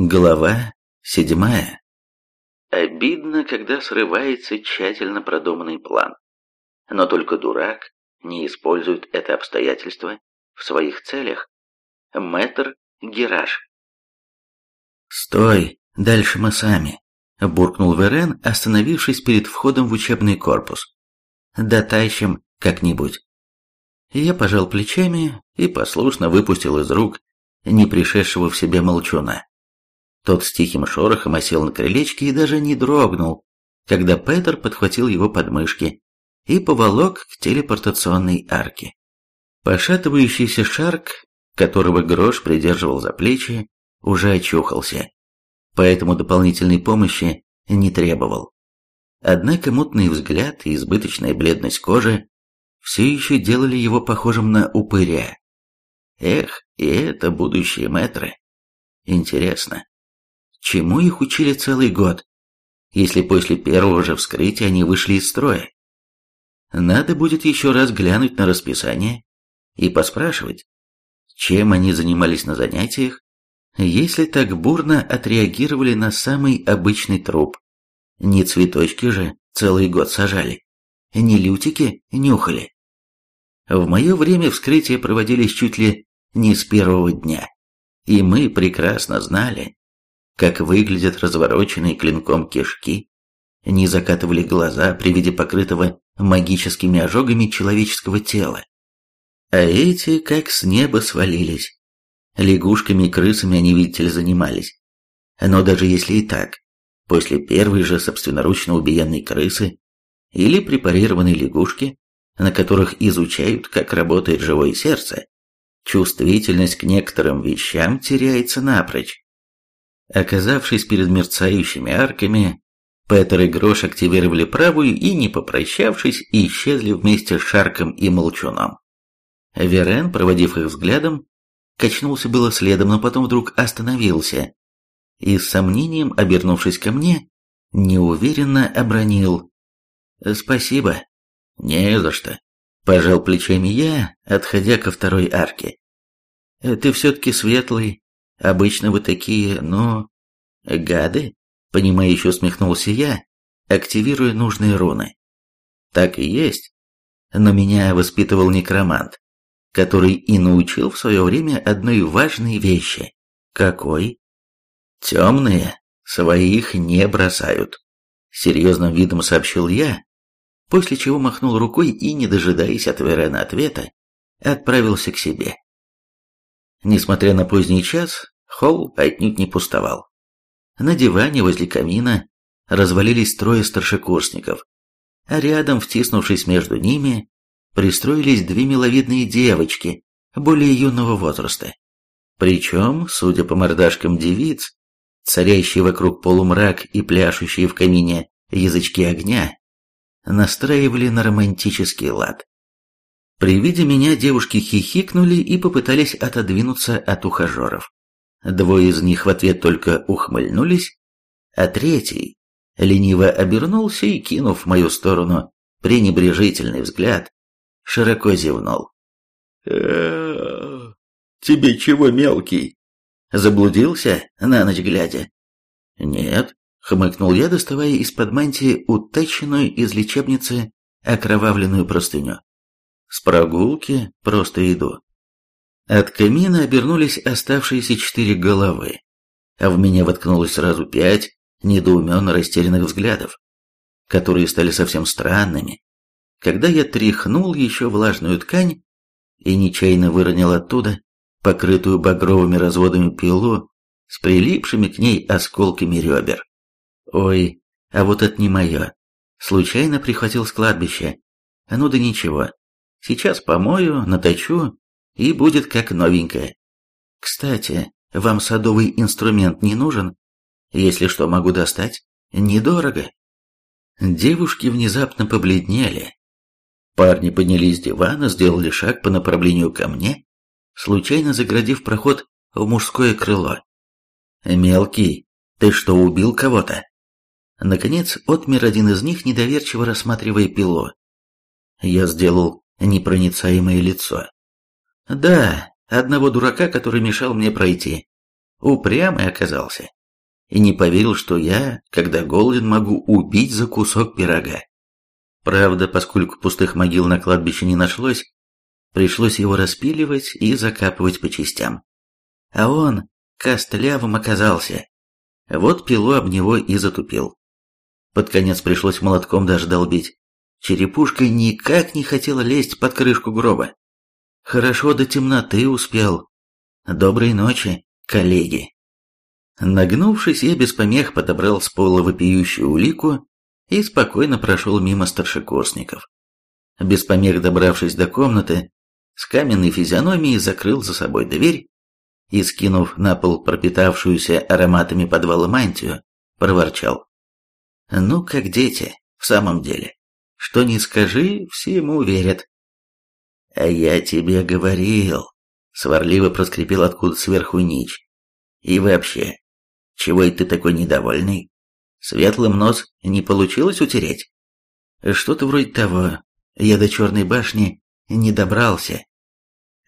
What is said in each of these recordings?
Глава седьмая. Обидно, когда срывается тщательно продуманный план. Но только дурак не использует это обстоятельство в своих целях. Мэтр Гераш. «Стой, дальше мы сами», – буркнул Верен, остановившись перед входом в учебный корпус. «Дотащим как-нибудь». Я пожал плечами и послушно выпустил из рук не пришедшего в себя молчуна. Тот с тихим шорохом осел на крылечке и даже не дрогнул, когда Петер подхватил его подмышки и поволок к телепортационной арке. Пошатывающийся Шарк, которого Грош придерживал за плечи, уже очухался, поэтому дополнительной помощи не требовал. Однако мутный взгляд и избыточная бледность кожи все еще делали его похожим на упыря. Эх, и это будущие мэтры. Интересно, Чему их учили целый год, если после первого же вскрытия они вышли из строя? Надо будет еще раз глянуть на расписание и поспрашивать, чем они занимались на занятиях, если так бурно отреагировали на самый обычный труп. Не цветочки же целый год сажали, не лютики нюхали. В мое время вскрытия проводились чуть ли не с первого дня, и мы прекрасно знали, как выглядят развороченные клинком кишки, не закатывали глаза при виде покрытого магическими ожогами человеческого тела. А эти как с неба свалились. Лягушками и крысами они, видите ли, занимались. Но даже если и так, после первой же собственноручно убиенной крысы или препарированной лягушки, на которых изучают, как работает живое сердце, чувствительность к некоторым вещам теряется напрочь. Оказавшись перед мерцающими арками, Петер и Грош активировали правую и, не попрощавшись, исчезли вместе с Шарком и Молчуном. Верен, проводив их взглядом, качнулся было следом, но потом вдруг остановился и с сомнением, обернувшись ко мне, неуверенно обронил «Спасибо». «Не за что», – пожал плечами я, отходя ко второй арке. «Ты все-таки светлый, Обычно вы такие, ну... Гады? Понимающе усмехнулся я, активируя нужные руны. Так и есть. Но меня воспитывал некромант, который и научил в свое время одной важной вещи. Какой? Темные своих не бросают. Серьезным видом сообщил я, после чего махнул рукой и, не дожидаясь от Верена ответа, отправился к себе. Несмотря на поздний час, холл отнюдь не пустовал. На диване возле камина развалились трое старшекурсников, а рядом, втиснувшись между ними, пристроились две миловидные девочки более юного возраста. Причем, судя по мордашкам девиц, царящие вокруг полумрак и пляшущие в камине язычки огня, настраивали на романтический лад. При виде меня девушки хихикнули и попытались отодвинуться от ухажеров. Двое из них в ответ только ухмыльнулись, а третий лениво обернулся и, кинув в мою сторону пренебрежительный взгляд, широко зевнул. «Тебе чего, мелкий?» Заблудился на ночь глядя? «Нет», — хмыкнул я, доставая из-под мантии утащенную из лечебницы окровавленную простыню. С прогулки просто иду. От камина обернулись оставшиеся четыре головы, а в меня воткнулось сразу пять недоуменно растерянных взглядов, которые стали совсем странными, когда я тряхнул еще влажную ткань и нечаянно выронил оттуда покрытую багровыми разводами пилу с прилипшими к ней осколками ребер. Ой, а вот это не мое. Случайно прихватил с кладбища. А ну да ничего, Сейчас помою, наточу, и будет как новенькое. Кстати, вам садовый инструмент не нужен? Если что, могу достать. Недорого. Девушки внезапно побледнели. Парни поднялись с дивана, сделали шаг по направлению ко мне, случайно заградив проход в мужское крыло. «Мелкий, ты что, убил кого-то?» Наконец, отмер один из них, недоверчиво рассматривая пилу. Я сделал непроницаемое лицо. Да, одного дурака, который мешал мне пройти. упрямый оказался. И не поверил, что я, когда голоден, могу убить за кусок пирога. Правда, поскольку пустых могил на кладбище не нашлось, пришлось его распиливать и закапывать по частям. А он костлявым оказался. Вот пилу об него и затупил. Под конец пришлось молотком даже долбить. Черепушка никак не хотела лезть под крышку гроба. Хорошо до темноты успел. Доброй ночи, коллеги. Нагнувшись, я без помех подобрал с пола вопиющую улику и спокойно прошел мимо старшекурсников. Без помех добравшись до комнаты, с каменной физиономией закрыл за собой дверь и, скинув на пол пропитавшуюся ароматами подвала мантию, проворчал. «Ну, как дети, в самом деле. Что не скажи, все ему верят». «А я тебе говорил», — сварливо проскрипел откуда сверху Нич. «И вообще, чего это ты такой недовольный? Светлым нос не получилось утереть?» «Что-то вроде того. Я до Черной башни не добрался».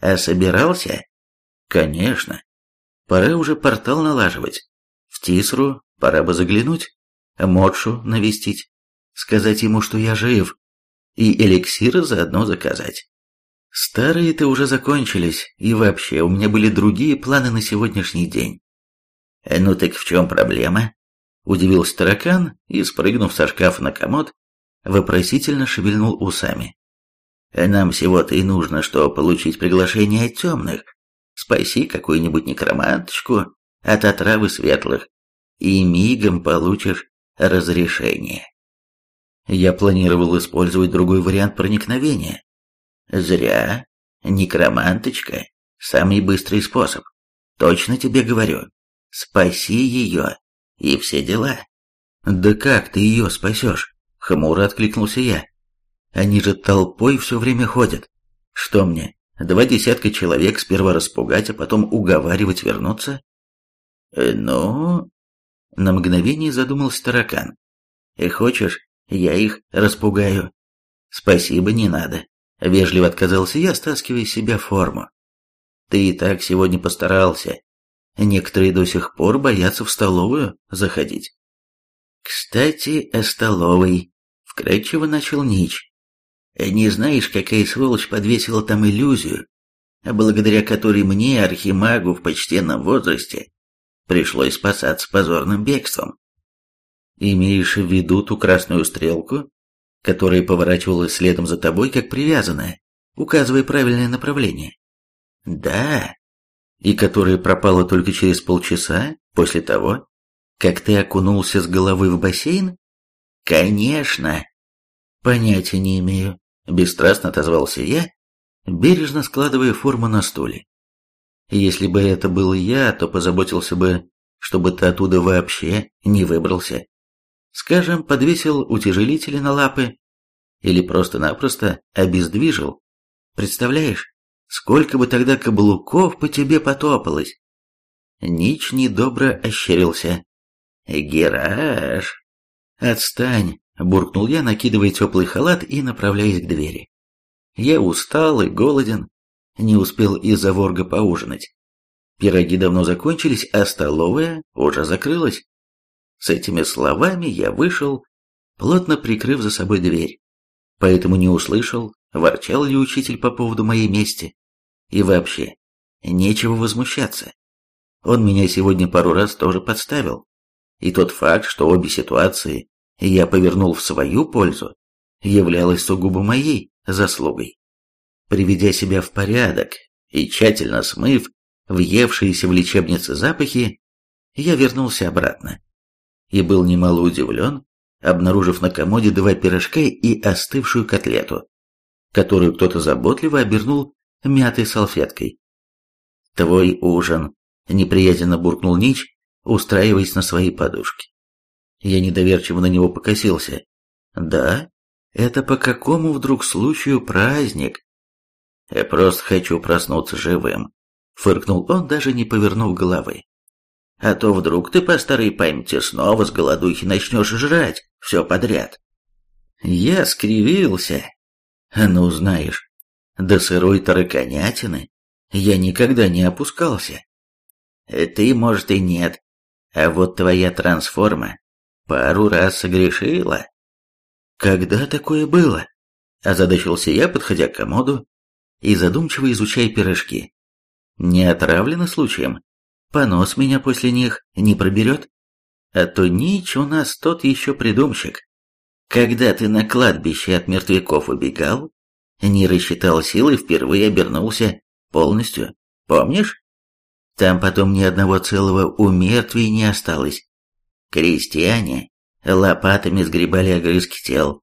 «А собирался?» Конечно. Пора уже портал налаживать. В Тисру пора бы заглянуть, Модшу навестить, сказать ему, что я жив, и эликсиры заодно заказать. Старые-то уже закончились, и вообще у меня были другие планы на сегодняшний день. «Ну так в чем проблема?» Удивился таракан и, спрыгнув со шкафа на комод, вопросительно шевельнул усами. «Нам всего-то и нужно, что получить приглашение от темных, Спаси какую-нибудь некроманточку от отравы светлых, и мигом получишь разрешение. Я планировал использовать другой вариант проникновения. Зря. Некроманточка – самый быстрый способ. Точно тебе говорю. Спаси ее, и все дела. Да как ты ее спасешь? Хмуро откликнулся я. Они же толпой все время ходят. Что мне, Два десятка человек сперва распугать, а потом уговаривать вернуться? Э, ну... На мгновение задумался таракан. И хочешь, я их распугаю? Спасибо, не надо. Вежливо отказался я, стаскивая с себя форму. Ты и так сегодня постарался. Некоторые до сих пор боятся в столовую заходить. Кстати, о столовой. Вкратчиво начал Нич. Не знаешь, какая сволочь подвесила там иллюзию, благодаря которой мне, архимагу в почтенном возрасте, пришлось спасаться позорным бегством. Имеешь в виду ту красную стрелку, которая поворачивалась следом за тобой, как привязанная, указывая правильное направление? Да. И которая пропала только через полчаса после того, как ты окунулся с головы в бассейн? Конечно. Понятия не имею. Бесстрастно отозвался я, бережно складывая форму на стуле. Если бы это был я, то позаботился бы, чтобы ты оттуда вообще не выбрался. Скажем, подвесил утяжелители на лапы или просто-напросто обездвижил. Представляешь, сколько бы тогда каблуков по тебе потопалось? Нич недобро ощерился. Гераш, отстань, буркнул я, накидывая теплый халат и направляясь к двери. Я устал и голоден, не успел из-за ворга поужинать. Пироги давно закончились, а столовая уже закрылась. С этими словами я вышел, плотно прикрыв за собой дверь. Поэтому не услышал, ворчал ли учитель по поводу моей мести. И вообще, нечего возмущаться. Он меня сегодня пару раз тоже подставил. И тот факт, что обе ситуации я повернул в свою пользу, являлось сугубо моей заслугой. Приведя себя в порядок и тщательно смыв въевшиеся в лечебнице запахи, я вернулся обратно. И был немало удивлен, обнаружив на комоде два пирожка и остывшую котлету, которую кто-то заботливо обернул мятой салфеткой. «Твой ужин», — неприязненно буркнул Нич, устраиваясь на своей подушке. Я недоверчиво на него покосился. «Да? Это по какому вдруг случаю праздник?» «Я просто хочу проснуться живым», — фыркнул он, даже не повернув головы. «А то вдруг ты по старой памяти снова с голодухи начнешь жрать все подряд». Я скривился. «Ну, знаешь, до сырой тараканятины я никогда не опускался. Ты, может, и нет, а вот твоя трансформа пару раз согрешила. Когда такое было? Озадачился я, подходя к комоду и задумчиво изучая пирожки. Не отравлено случаем? Понос меня после них не проберет? А то Нич у нас тот еще придумщик. Когда ты на кладбище от мертвяков убегал, не рассчитал силы, впервые обернулся полностью. Помнишь? Там потом ни одного целого у мертвей не осталось. Крестьяне лопатами сгребали огрызки тел,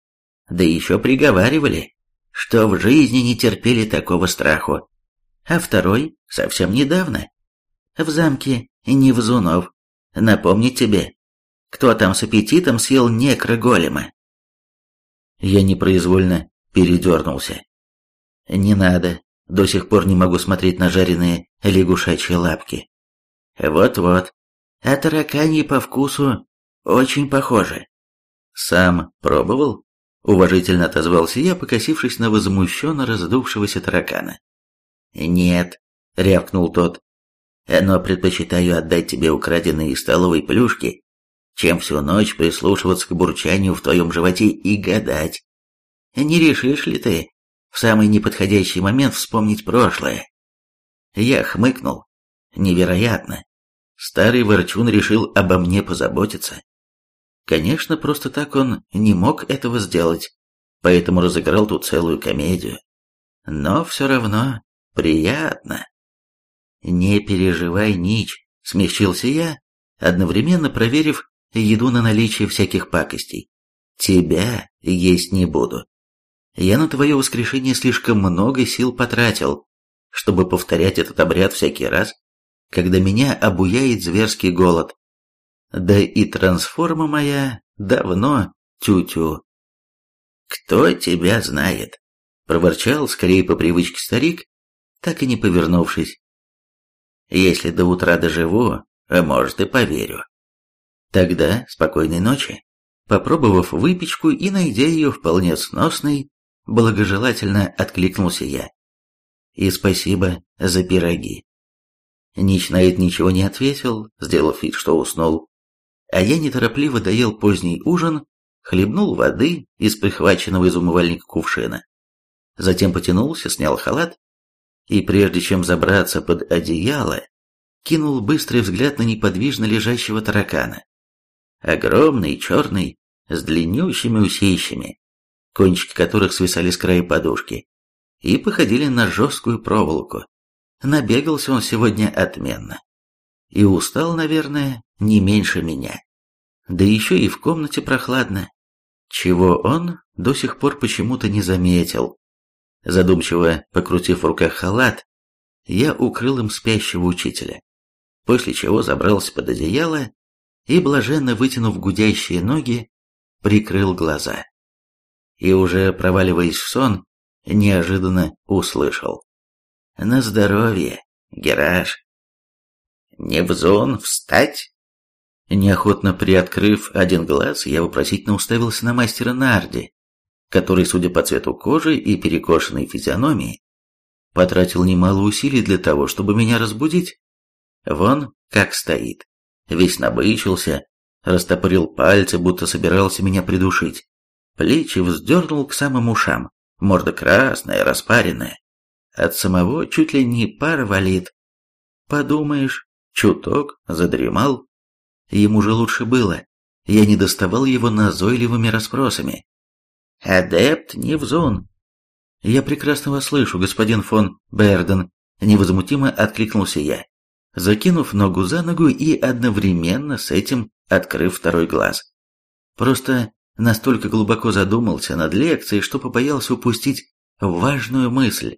да еще приговаривали, что в жизни не терпели такого страху. А второй совсем недавно. В замке Невзунов. Напомнить тебе, кто там с аппетитом съел некроголема. Я непроизвольно передернулся. Не надо, до сих пор не могу смотреть на жареные лягушачьи лапки. Вот-вот, а тараканьи по вкусу очень похожи. Сам пробовал? Уважительно отозвался я, покосившись на возмущенно раздувшегося таракана. «Нет», — рявкнул тот, — «но предпочитаю отдать тебе украденные из столовой плюшки, чем всю ночь прислушиваться к бурчанию в твоем животе и гадать, не решишь ли ты в самый неподходящий момент вспомнить прошлое?» Я хмыкнул. Невероятно. Старый ворчун решил обо мне позаботиться. Конечно, просто так он не мог этого сделать, поэтому разыграл тут целую комедию. Но все равно приятно. Не переживай, Нич, смягчился я, одновременно проверив еду на наличие всяких пакостей. Тебя есть не буду. Я на твое воскрешение слишком много сил потратил, чтобы повторять этот обряд всякий раз, когда меня обуяет зверский голод. Да и трансформа моя давно тю-тю. «Кто тебя знает?» — проворчал скорее по привычке старик, так и не повернувшись. «Если до утра доживу, а может и поверю». Тогда спокойной ночи. Попробовав выпечку и найдя ее вполне сносной, благожелательно откликнулся я. И спасибо за пироги. Нич на это ничего не ответил, сделав вид, что уснул, а я неторопливо доел поздний ужин, хлебнул воды из прихваченного из умывальника кувшина. Затем потянулся, снял халат и, прежде чем забраться под одеяло, кинул быстрый взгляд на неподвижно лежащего таракана. Огромный, черный, с длиннющими усищами, кончики которых свисали с края подушки, и походили на жесткую проволоку. Набегался он сегодня отменно. И устал, наверное, не меньше меня. Да еще и в комнате прохладно, чего он до сих пор почему-то не заметил. Задумчиво покрутив в руках халат, я укрыл им спящего учителя, после чего забрался под одеяло и, блаженно вытянув гудящие ноги, прикрыл глаза. И уже проваливаясь в сон, неожиданно услышал. «На здоровье, Гераш!» «Не в зон встать?» Неохотно приоткрыв один глаз, я вопросительно уставился на мастера Нарди, который, судя по цвету кожи и перекошенной физиономии, потратил немало усилий для того, чтобы меня разбудить. Вон как стоит, весь набычился, растопырил пальцы, будто собирался меня придушить. Плечи вздернул к самым ушам, морда красная, распаренная. От самого чуть ли не пар валит. Подумаешь, чуток задремал, Ему же лучше было. Я не доставал его назойливыми расспросами. «Адепт Невзун!» «Я прекрасно вас слышу, господин фон Берден», — невозмутимо откликнулся я, закинув ногу за ногу и одновременно с этим открыв второй глаз. Просто настолько глубоко задумался над лекцией, что побоялся упустить важную мысль.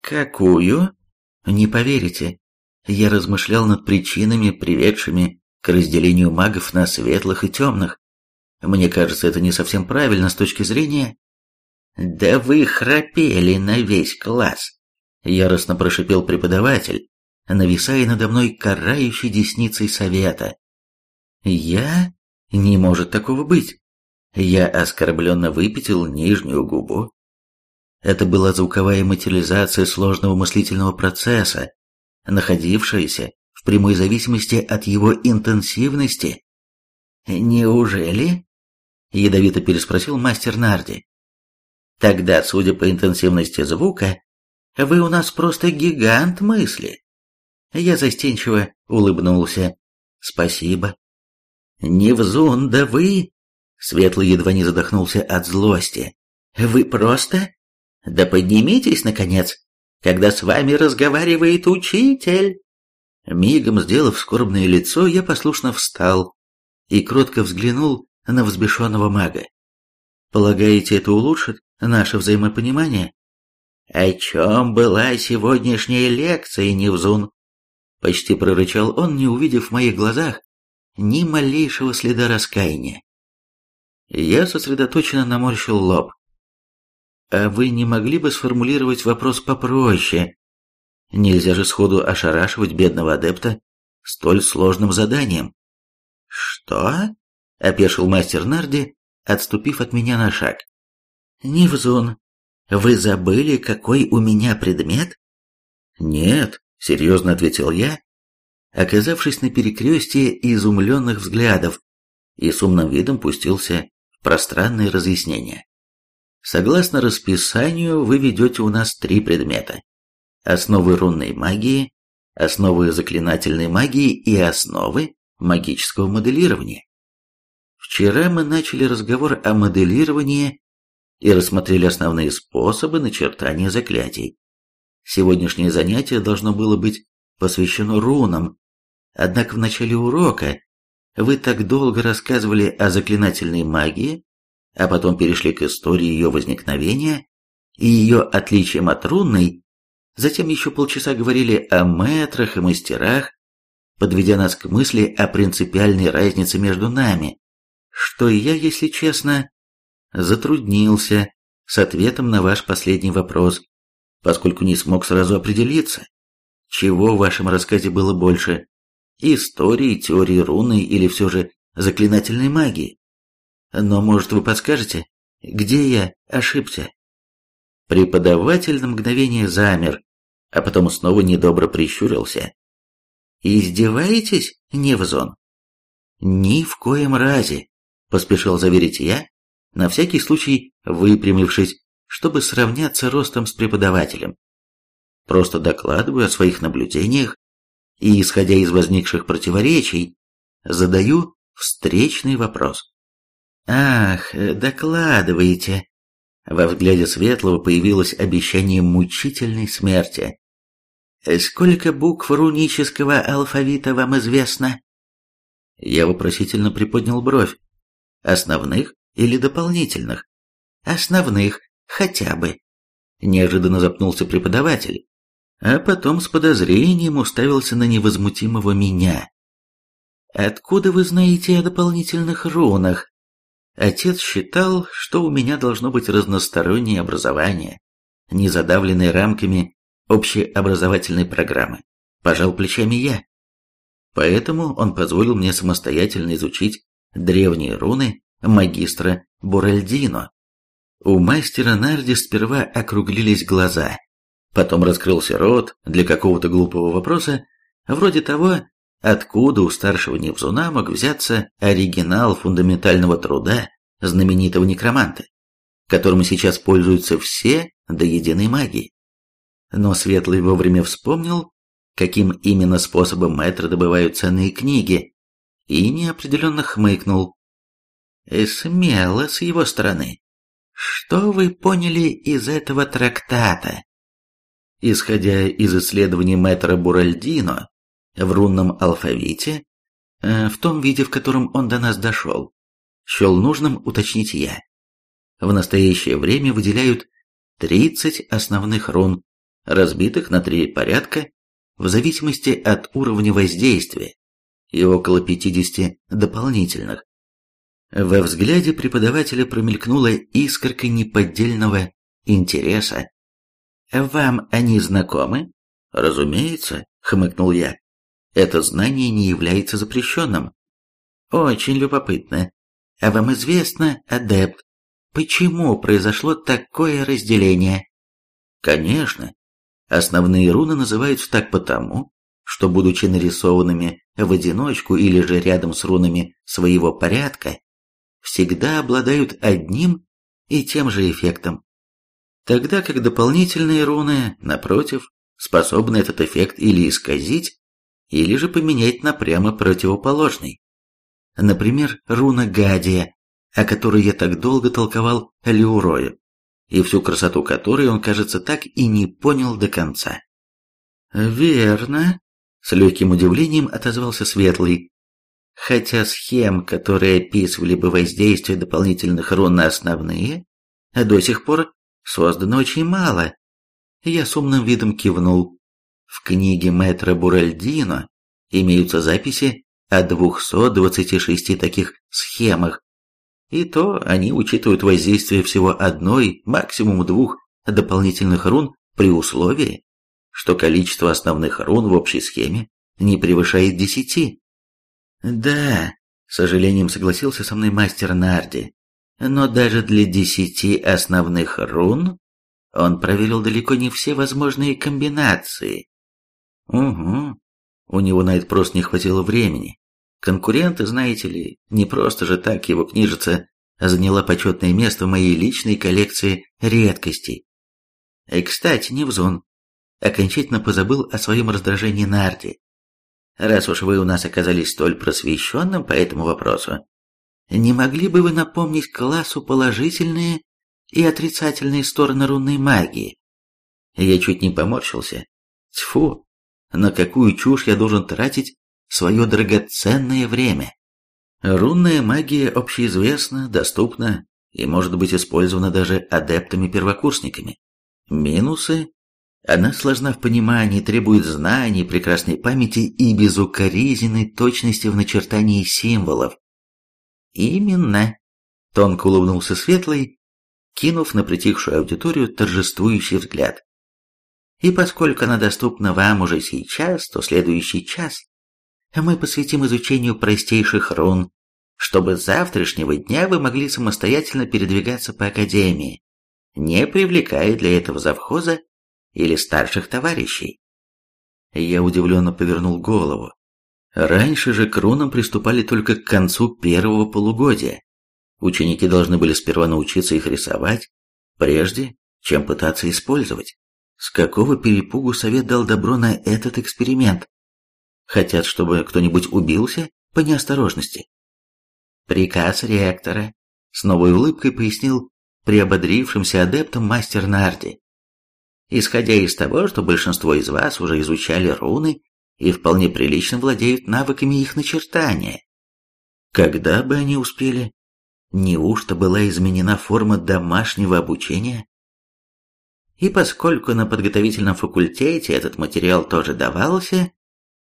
«Какую?» «Не поверите, я размышлял над причинами, приведшими к разделению магов на светлых и темных. Мне кажется, это не совсем правильно с точки зрения... «Да вы храпели на весь класс!» Яростно прошипел преподаватель, нависая надо мной карающей десницей совета. «Я? Не может такого быть!» Я оскорбленно выпятил нижнюю губу. Это была звуковая материализация сложного мыслительного процесса, находившаяся в прямой зависимости от его интенсивности. «Неужели?» — ядовито переспросил мастер Нарди. «Тогда, судя по интенсивности звука, вы у нас просто гигант мысли». Я застенчиво улыбнулся. «Спасибо». «Невзун, да вы...» Светлый едва не задохнулся от злости. «Вы просто... Да поднимитесь, наконец, когда с вами разговаривает учитель!» Мигом сделав скорбное лицо, я послушно встал и кротко взглянул на взбешенного мага. «Полагаете, это улучшит наше взаимопонимание?» «О чем была сегодняшняя лекция, Невзун?» Почти прорычал он, не увидев в моих глазах ни малейшего следа раскаяния. Я сосредоточенно наморщил лоб. «А вы не могли бы сформулировать вопрос попроще? Нельзя же сходу ошарашивать бедного адепта столь сложным заданием». «Что?» — опешил мастер Нарди, отступив от меня на шаг. «Невзун, вы забыли, какой у меня предмет?» «Нет», — серьезно ответил я, оказавшись на перекрестии изумленных взглядов, и с умным видом пустился в пространные разъяснения. Согласно расписанию, вы ведете у нас три предмета. Основы рунной магии, основы заклинательной магии и основы магического моделирования. Вчера мы начали разговор о моделировании и рассмотрели основные способы начертания заклятий. Сегодняшнее занятие должно было быть посвящено рунам, однако в начале урока вы так долго рассказывали о заклинательной магии, а потом перешли к истории ее возникновения и ее отличием от рунной, затем еще полчаса говорили о метрах и мастерах, подведя нас к мысли о принципиальной разнице между нами, что я, если честно, затруднился с ответом на ваш последний вопрос, поскольку не смог сразу определиться, чего в вашем рассказе было больше истории, теории руны или все же заклинательной магии. Но, может, вы подскажете, где я ошибся? Преподаватель на мгновение замер, а потом снова недобро прищурился. «Издеваетесь, Невзон?» «Ни в коем разе», — поспешил заверить я, на всякий случай выпрямившись, чтобы сравняться ростом с преподавателем. Просто докладываю о своих наблюдениях и, исходя из возникших противоречий, задаю встречный вопрос. «Ах, докладываете!» Во взгляде Светлого появилось обещание мучительной смерти. «Сколько букв рунического алфавита вам известно?» Я вопросительно приподнял бровь. «Основных или дополнительных?» «Основных, хотя бы». Неожиданно запнулся преподаватель, а потом с подозрением уставился на невозмутимого меня. «Откуда вы знаете о дополнительных рунах?» Отец считал, что у меня должно быть разностороннее образование, не задавленное рамками общеобразовательной программы. Пожал плечами я. Поэтому он позволил мне самостоятельно изучить древние руны магистра Буральдино. У мастера Нарди сперва округлились глаза, потом раскрылся рот для какого-то глупого вопроса, вроде того, откуда у старшего Невзуна мог взяться оригинал фундаментального труда знаменитого некроманта, которым сейчас пользуются все до единой магии. Но Светлый вовремя вспомнил, каким именно способом мэтра добывают ценные книги, и неопределенно хмыкнул. И смело с его стороны. Что вы поняли из этого трактата? Исходя из исследований мэтра Буральдино в рунном алфавите, э, в том виде, в котором он до нас дошел, счел нужным уточнить я. В настоящее время выделяют 30 основных рун, разбитых на три порядка в зависимости от уровня воздействия и около 50 дополнительных. Во взгляде преподавателя промелькнула искорка неподдельного интереса. «Вам они знакомы?» «Разумеется», — хмыкнул я. «Это знание не является запрещенным». «Очень любопытно. А вам известно, адепт, почему произошло такое разделение?» «Конечно. Основные руны называются так потому, что, будучи нарисованными в одиночку или же рядом с рунами своего порядка, всегда обладают одним и тем же эффектом. Тогда как дополнительные руны, напротив, способны этот эффект или исказить, или же поменять на прямо противоположный. Например, руна Гадия, о которой я так долго толковал Леурою, и всю красоту которой он, кажется, так и не понял до конца. «Верно», — с легким удивлением отозвался Светлый. «Хотя схем, которые описывали бы воздействие дополнительных рун на основные, до сих пор создано очень мало». Я с умным видом кивнул. В книге мэтра Буральдино имеются записи о 226 таких схемах, и то они учитывают воздействие всего одной, максимум двух дополнительных рун при условии, что количество основных рун в общей схеме не превышает десяти. Да, с сожалением согласился со мной мастер Нарди, но даже для десяти основных рун он проверил далеко не все возможные комбинации. Угу, у него на это просто не хватило времени. Конкуренты, знаете ли, не просто же так его книжица заняла почетное место в моей личной коллекции редкостей. И, кстати, Невзун окончательно позабыл о своем раздражении на арте. Раз уж вы у нас оказались столь просвещенным по этому вопросу, не могли бы вы напомнить классу положительные и отрицательные стороны рунной магии? Я чуть не поморщился. Тьфу, на какую чушь я должен тратить свое драгоценное время. Рунная магия общеизвестна, доступна и может быть использована даже адептами-первокурсниками. Минусы она сложна в понимании, требует знаний, прекрасной памяти и безукоризненной точности в начертании символов. Именно, тонко улыбнулся Светлый, кинув на притихшую аудиторию торжествующий взгляд. И поскольку она доступна вам уже сейчас, то следующий час мы посвятим изучению простейших рун, чтобы с завтрашнего дня вы могли самостоятельно передвигаться по Академии, не привлекая для этого завхоза или старших товарищей. Я удивленно повернул голову. Раньше же к рунам приступали только к концу первого полугодия. Ученики должны были сперва научиться их рисовать, прежде чем пытаться использовать. С какого перепугу совет дал добро на этот эксперимент? Хотят, чтобы кто-нибудь убился по неосторожности. Приказ ректора, с новой улыбкой пояснил приободрившимся адептом мастер Нарди. Исходя из того, что большинство из вас уже изучали руны и вполне прилично владеют навыками их начертания. Когда бы они успели? Неужто была изменена форма домашнего обучения? И поскольку на подготовительном факультете этот материал тоже давался,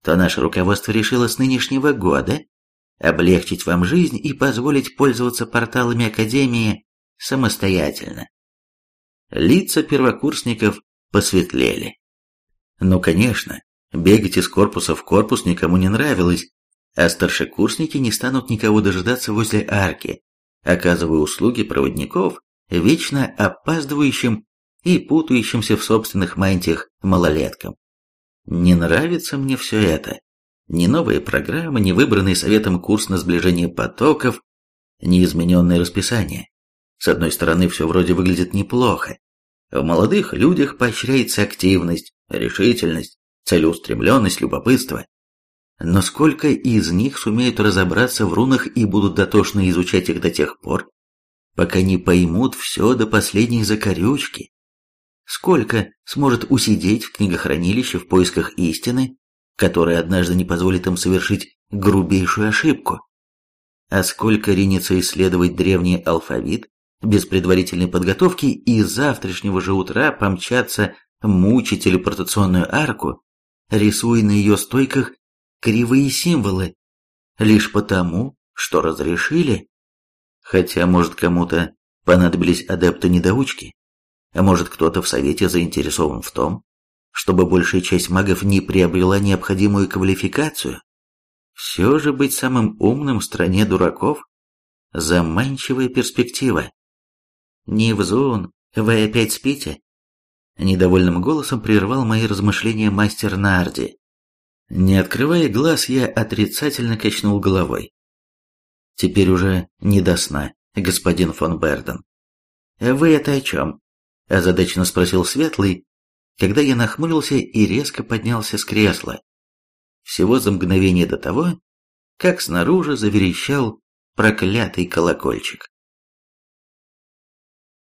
то наше руководство решило с нынешнего года облегчить вам жизнь и позволить пользоваться порталами Академии самостоятельно. Лица первокурсников посветлели. Ну, конечно, бегать из корпуса в корпус никому не нравилось, а старшекурсники не станут никого дожидаться возле арки, оказывая услуги проводников вечно опаздывающим и путающимся в собственных мантиях малолеткам. Не нравится мне все это. Ни новые программы, ни выбранный советом курс на сближение потоков, ни измененное расписание. С одной стороны, все вроде выглядит неплохо. В молодых людях поощряется активность, решительность, целеустремленность, любопытство. Но сколько из них сумеют разобраться в рунах и будут дотошно изучать их до тех пор, пока не поймут все до последней закорючки? Сколько сможет усидеть в книгохранилище в поисках истины, которая однажды не позволит им совершить грубейшую ошибку? А сколько ринется исследовать древний алфавит без предварительной подготовки и завтрашнего же утра помчаться мучить телепортационную арку, рисуя на ее стойках кривые символы, лишь потому, что разрешили? Хотя, может, кому-то понадобились адепты-недоучки? А может, кто-то в Совете заинтересован в том, чтобы большая часть магов не приобрела необходимую квалификацию? Все же быть самым умным в стране дураков – заманчивая перспектива. «Невзун, вы опять спите?» Недовольным голосом прервал мои размышления мастер Нарди. Не открывая глаз, я отрицательно качнул головой. Теперь уже не до сна, господин фон Берден. Вы это о чем? Озадаченно спросил Светлый, когда я нахмурился и резко поднялся с кресла. Всего за мгновение до того, как снаружи заверещал проклятый колокольчик.